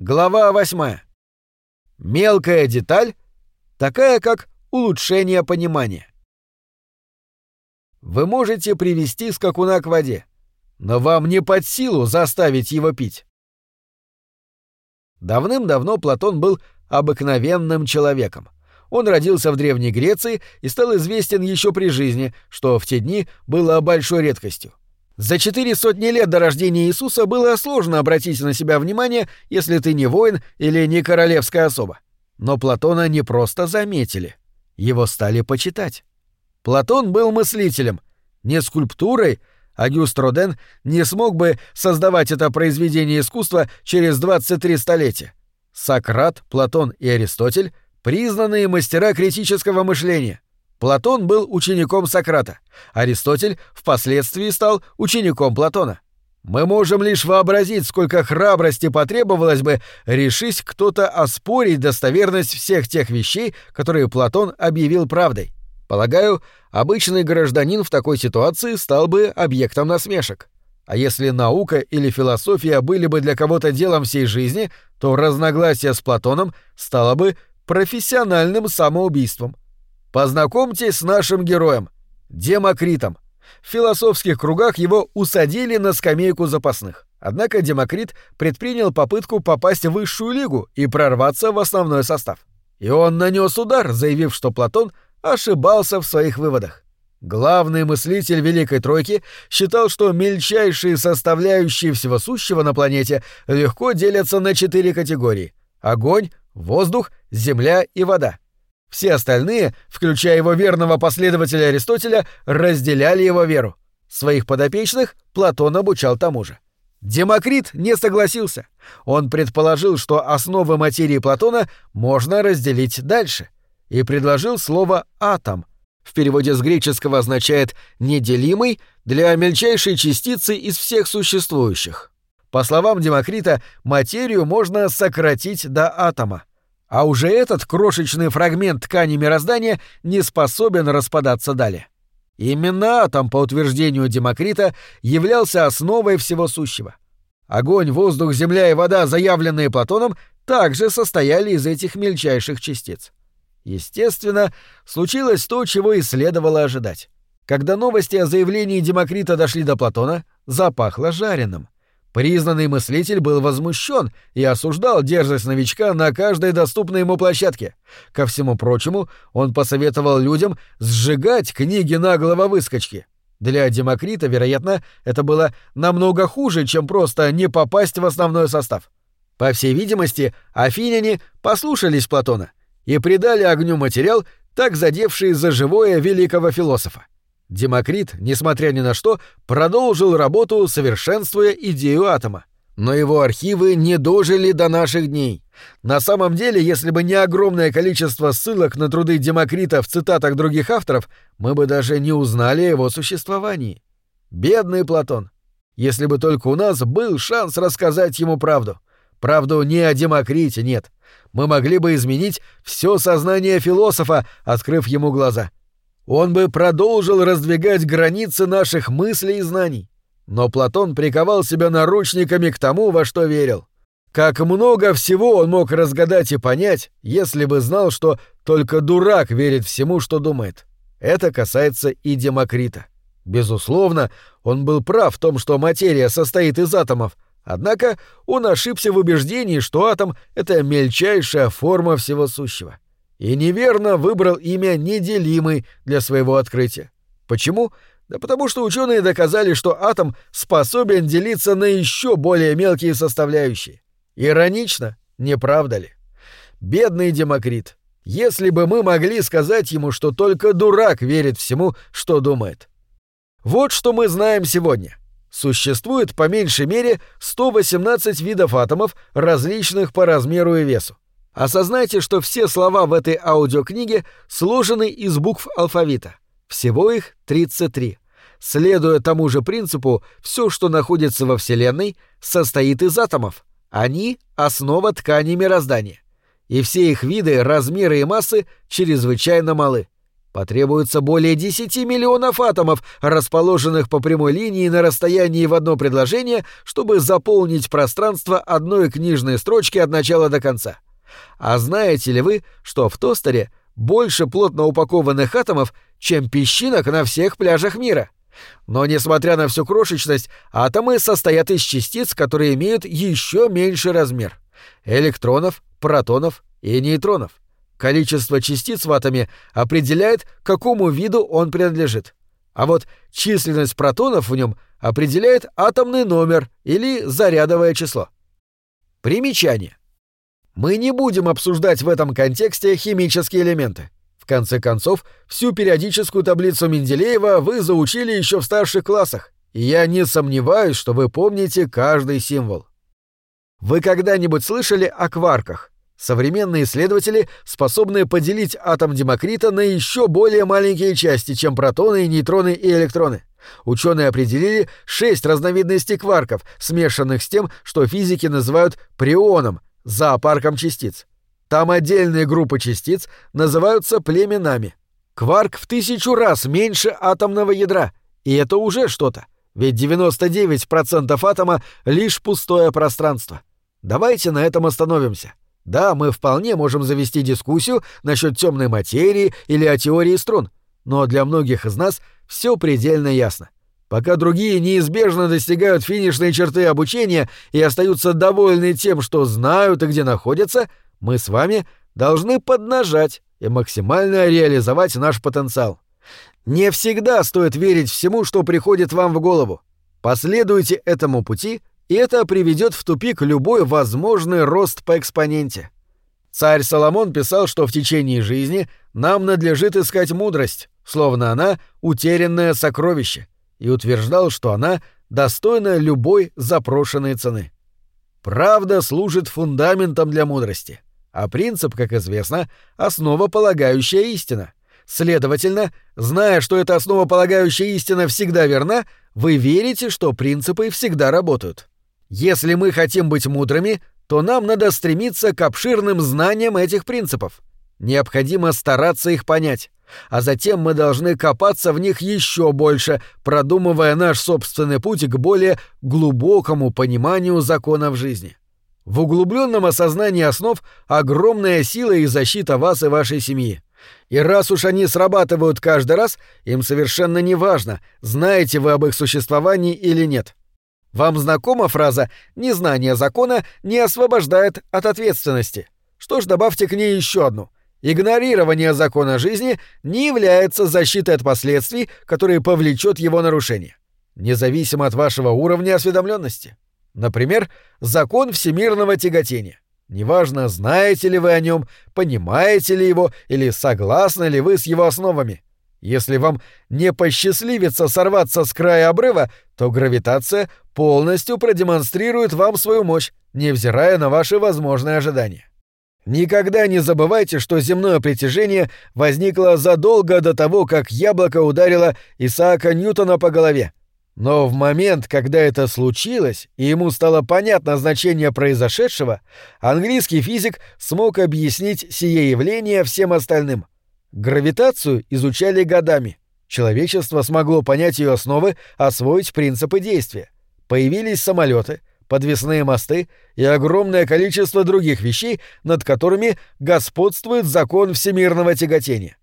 Глава 8. Мелкая деталь, такая как улучшение понимания. Вы можете привести скакуна к воде, но вам не под силу заставить его пить. Давным-давно Платон был обыкновенным человеком. Он родился в Древней Греции и стал известен еще при жизни, что в те дни было большой редкостью. За четыре сотни лет до рождения Иисуса было сложно обратить на себя внимание, если ты не воин или не королевская особа. Но Платона не просто заметили. Его стали почитать. Платон был мыслителем. Не скульптурой, Агюст Роден не смог бы создавать это произведение искусства через 23 столетия. Сократ, Платон и Аристотель — признанные мастера критического мышления. Платон был учеником Сократа, Аристотель впоследствии стал учеником Платона. Мы можем лишь вообразить, сколько храбрости потребовалось бы, решись кто-то оспорить достоверность всех тех вещей, которые Платон объявил правдой. Полагаю, обычный гражданин в такой ситуации стал бы объектом насмешек. А если наука или философия были бы для кого-то делом всей жизни, то разногласие с Платоном стало бы профессиональным самоубийством. Познакомьтесь с нашим героем, Демокритом. В философских кругах его усадили на скамейку запасных. Однако Демокрит предпринял попытку попасть в высшую лигу и прорваться в основной состав. И он нанес удар, заявив, что Платон ошибался в своих выводах. Главный мыслитель Великой Тройки считал, что мельчайшие составляющие всего сущего на планете легко делятся на четыре категории — огонь, воздух, земля и вода. Все остальные, включая его верного последователя Аристотеля, разделяли его веру. Своих подопечных Платон обучал тому же. Демокрит не согласился. Он предположил, что основы материи Платона можно разделить дальше, и предложил слово «атом». В переводе с греческого означает «неделимый» для мельчайшей частицы из всех существующих. По словам Демокрита, материю можно сократить до атома. А уже этот крошечный фрагмент ткани мироздания не способен распадаться далее. Именно атом, по утверждению Демокрита, являлся основой всего сущего. Огонь, воздух, земля и вода, заявленные Платоном, также состояли из этих мельчайших частиц. Естественно, случилось то, чего и следовало ожидать. Когда новости о заявлении Демокрита дошли до Платона, запахло жареным. Признанный мыслитель был возмущен и осуждал дерзость новичка на каждой доступной ему площадке. Ко всему прочему, он посоветовал людям сжигать книги наглого выскочки. Для Демокрита, вероятно, это было намного хуже, чем просто не попасть в основной состав. По всей видимости, афиняне послушались Платона и придали огню материал, так задевший за живое великого философа. Демокрит, несмотря ни на что, продолжил работу, совершенствуя идею атома. Но его архивы не дожили до наших дней. На самом деле, если бы не огромное количество ссылок на труды Демокрита в цитатах других авторов, мы бы даже не узнали о его существовании. Бедный Платон. Если бы только у нас был шанс рассказать ему правду. Правду не о Демокрите, нет. Мы могли бы изменить все сознание философа, открыв ему глаза. Он бы продолжил раздвигать границы наших мыслей и знаний. Но Платон приковал себя наручниками к тому, во что верил. Как много всего он мог разгадать и понять, если бы знал, что только дурак верит всему, что думает. Это касается и Демокрита. Безусловно, он был прав в том, что материя состоит из атомов, однако он ошибся в убеждении, что атом — это мельчайшая форма всего сущего и неверно выбрал имя неделимый для своего открытия. Почему? Да потому что ученые доказали, что атом способен делиться на еще более мелкие составляющие. Иронично, не правда ли? Бедный Демокрит. Если бы мы могли сказать ему, что только дурак верит всему, что думает. Вот что мы знаем сегодня. Существует по меньшей мере 118 видов атомов, различных по размеру и весу. Осознайте, что все слова в этой аудиокниге сложены из букв алфавита. Всего их 33. Следуя тому же принципу, все, что находится во Вселенной, состоит из атомов. Они — основа ткани мироздания. И все их виды, размеры и массы чрезвычайно малы. Потребуется более 10 миллионов атомов, расположенных по прямой линии на расстоянии в одно предложение, чтобы заполнить пространство одной книжной строчки от начала до конца. А знаете ли вы, что в тостере больше плотно упакованных атомов, чем песчинок на всех пляжах мира? Но, несмотря на всю крошечность, атомы состоят из частиц, которые имеют еще меньший размер — электронов, протонов и нейтронов. Количество частиц в атоме определяет, какому виду он принадлежит. А вот численность протонов в нем определяет атомный номер или зарядовое число. Примечание. Мы не будем обсуждать в этом контексте химические элементы. В конце концов, всю периодическую таблицу Менделеева вы заучили еще в старших классах, и я не сомневаюсь, что вы помните каждый символ. Вы когда-нибудь слышали о кварках? Современные исследователи способны поделить атом Демокрита на еще более маленькие части, чем протоны, нейтроны и электроны. Ученые определили шесть разновидностей кварков, смешанных с тем, что физики называют прионом, зоопарком частиц. Там отдельные группы частиц называются племенами. Кварк в тысячу раз меньше атомного ядра, и это уже что-то, ведь 99% атома — лишь пустое пространство. Давайте на этом остановимся. Да, мы вполне можем завести дискуссию насчет темной материи или о теории струн, но для многих из нас все предельно ясно. Пока другие неизбежно достигают финишной черты обучения и остаются довольны тем, что знают и где находятся, мы с вами должны поднажать и максимально реализовать наш потенциал. Не всегда стоит верить всему, что приходит вам в голову. Последуйте этому пути и это приведет в тупик любой возможный рост по экспоненте. Царь Соломон писал, что в течение жизни нам надлежит искать мудрость, словно она — утерянное сокровище, и утверждал, что она достойна любой запрошенной цены. Правда служит фундаментом для мудрости, а принцип, как известно, — основополагающая истина. Следовательно, зная, что эта основополагающая истина всегда верна, вы верите, что принципы всегда работают. Если мы хотим быть мудрыми, то нам надо стремиться к обширным знаниям этих принципов. Необходимо стараться их понять, а затем мы должны копаться в них еще больше, продумывая наш собственный путь к более глубокому пониманию законов жизни. В углубленном осознании основ огромная сила и защита вас и вашей семьи. И раз уж они срабатывают каждый раз, им совершенно не важно, знаете вы об их существовании или нет. Вам знакома фраза «незнание закона не освобождает от ответственности». Что ж, добавьте к ней еще одну. Игнорирование закона жизни не является защитой от последствий, которые повлечет его нарушение, независимо от вашего уровня осведомленности. Например, закон всемирного тяготения. Неважно, знаете ли вы о нем, понимаете ли его или согласны ли вы с его основами. Если вам не посчастливится сорваться с края обрыва, то гравитация полностью продемонстрирует вам свою мощь, невзирая на ваши возможные ожидания. Никогда не забывайте, что земное притяжение возникло задолго до того, как яблоко ударило Исаака Ньютона по голове. Но в момент, когда это случилось, и ему стало понятно значение произошедшего, английский физик смог объяснить сие явление всем остальным — Гравитацию изучали годами. Человечество смогло понять ее основы, освоить принципы действия. Появились самолеты, подвесные мосты и огромное количество других вещей, над которыми господствует закон всемирного тяготения.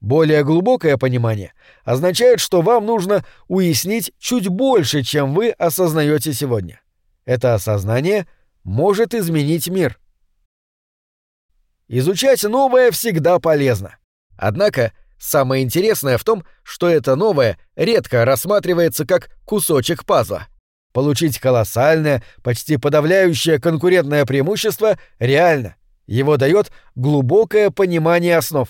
Более глубокое понимание означает, что вам нужно уяснить чуть больше, чем вы осознаете сегодня. Это осознание может изменить мир. Изучать новое всегда полезно. Однако самое интересное в том, что это новое редко рассматривается как кусочек пазла. Получить колоссальное, почти подавляющее конкурентное преимущество реально. Его дает глубокое понимание основ.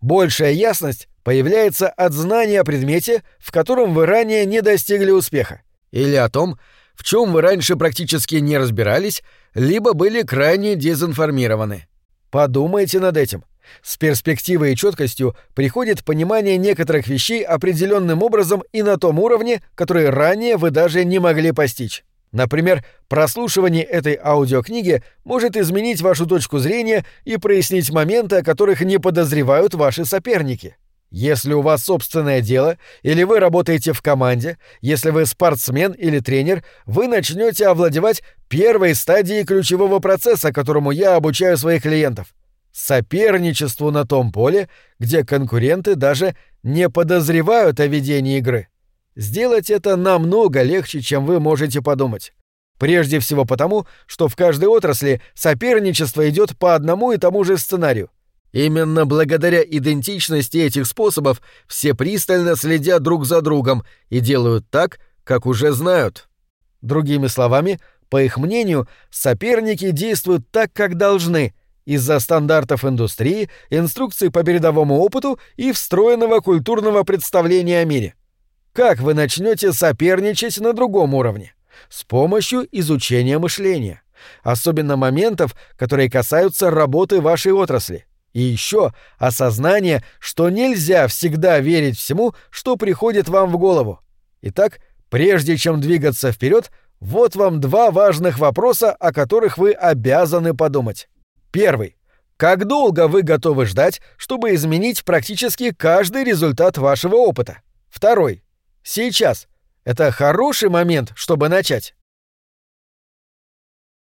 Большая ясность появляется от знания о предмете, в котором вы ранее не достигли успеха, или о том, в чем вы раньше практически не разбирались, либо были крайне дезинформированы. Подумайте над этим. С перспективой и четкостью приходит понимание некоторых вещей определенным образом и на том уровне, который ранее вы даже не могли постичь. Например, прослушивание этой аудиокниги может изменить вашу точку зрения и прояснить моменты, о которых не подозревают ваши соперники. Если у вас собственное дело, или вы работаете в команде, если вы спортсмен или тренер, вы начнете овладевать первой стадией ключевого процесса, которому я обучаю своих клиентов — соперничеству на том поле, где конкуренты даже не подозревают о ведении игры. Сделать это намного легче, чем вы можете подумать. Прежде всего потому, что в каждой отрасли соперничество идет по одному и тому же сценарию — Именно благодаря идентичности этих способов все пристально следят друг за другом и делают так, как уже знают. Другими словами, по их мнению, соперники действуют так, как должны, из-за стандартов индустрии, инструкций по передовому опыту и встроенного культурного представления о мире. Как вы начнете соперничать на другом уровне? С помощью изучения мышления. Особенно моментов, которые касаются работы вашей отрасли. И еще осознание, что нельзя всегда верить всему, что приходит вам в голову. Итак, прежде чем двигаться вперед, вот вам два важных вопроса, о которых вы обязаны подумать. Первый. Как долго вы готовы ждать, чтобы изменить практически каждый результат вашего опыта? Второй. Сейчас. Это хороший момент, чтобы начать.